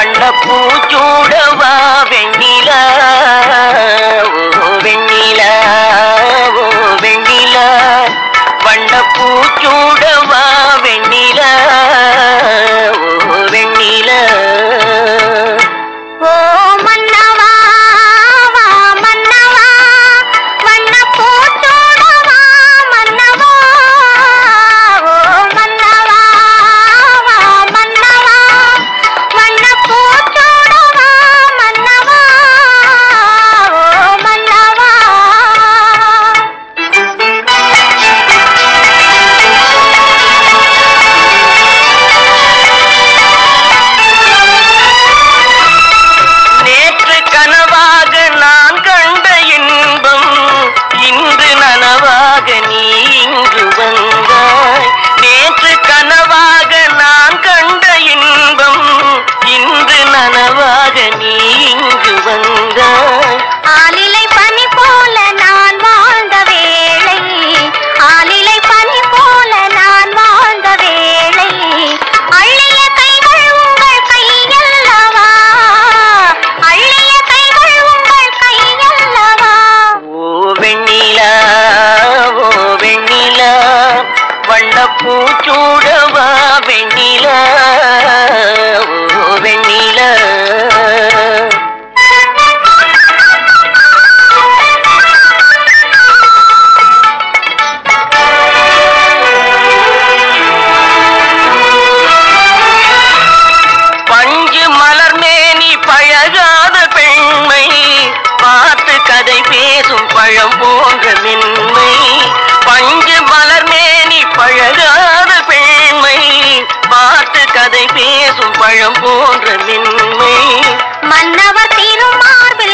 வண்ணப்பூ சூடவா வெண்ணிலா? ஓ வெண்ணிலா. ஓ வெண்ணிலா. வண்ணப்பூ சூட பூச்சூடவா வெண்ணில ஓ வெண்ணில. பஞ்சு மலர் மேனி பழகாத பெண்மை பார்த்து கதை பேசும் பழம் போன்ற மென்மை. மலர் பழகாத பெண்மை பார்த்து கதை பேசும் பழம் போன்ற மென்மை. மன்னவர் திருமார்பில் கண்மூ